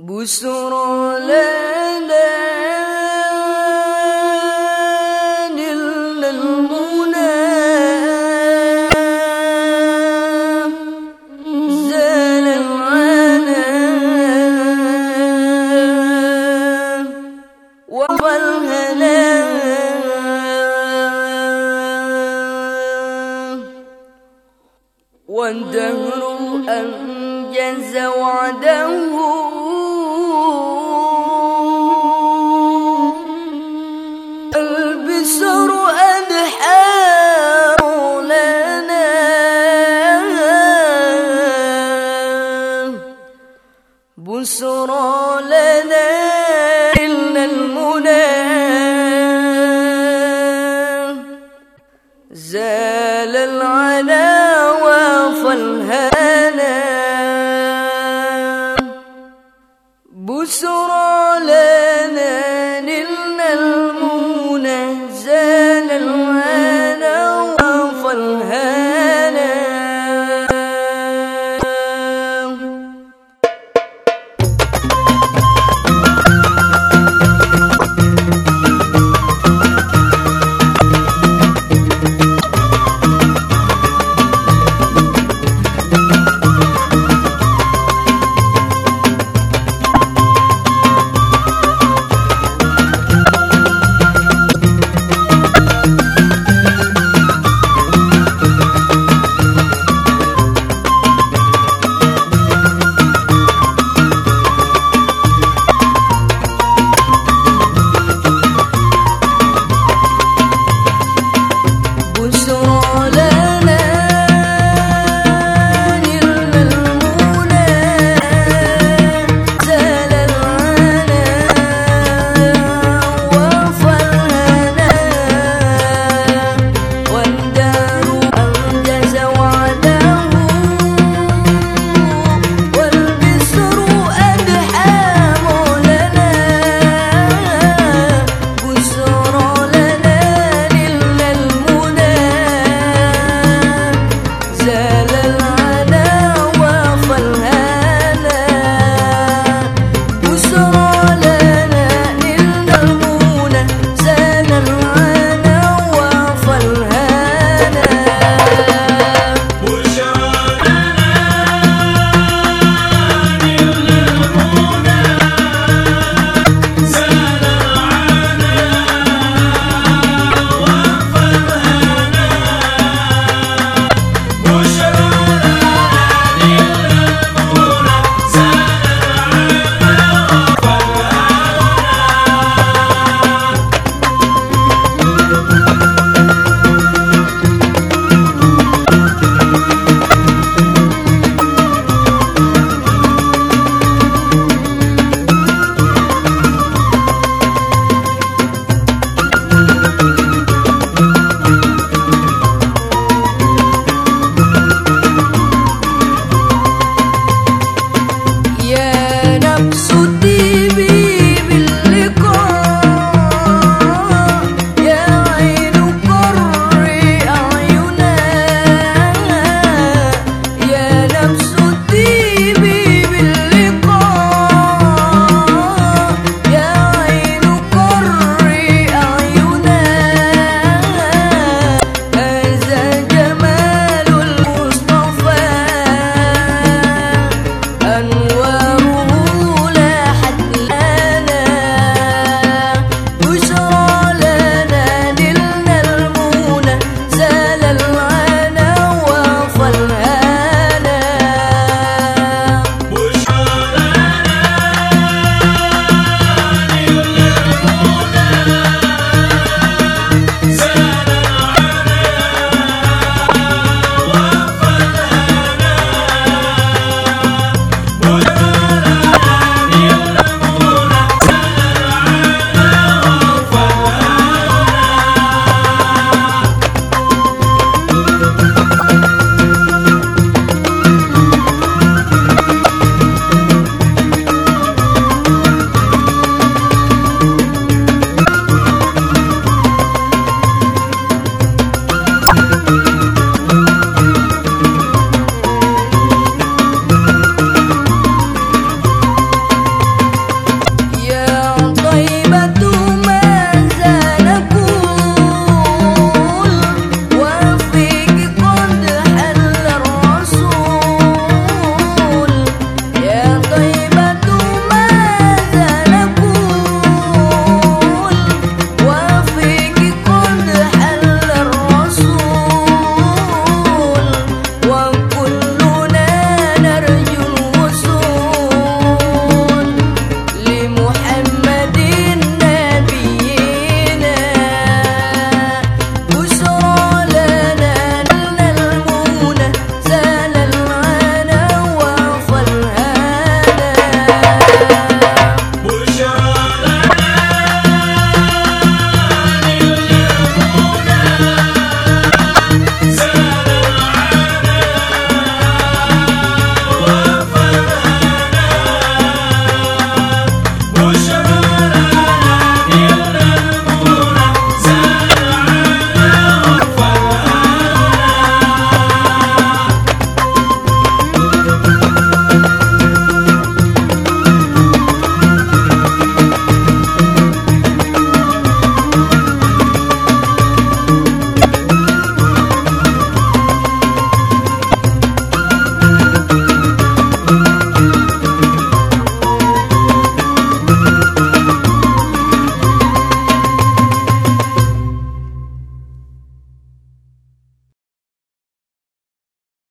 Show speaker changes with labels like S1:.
S1: بشرى لنا للمنى زال العنا. والهنا والدهر أنجز وعده. morning.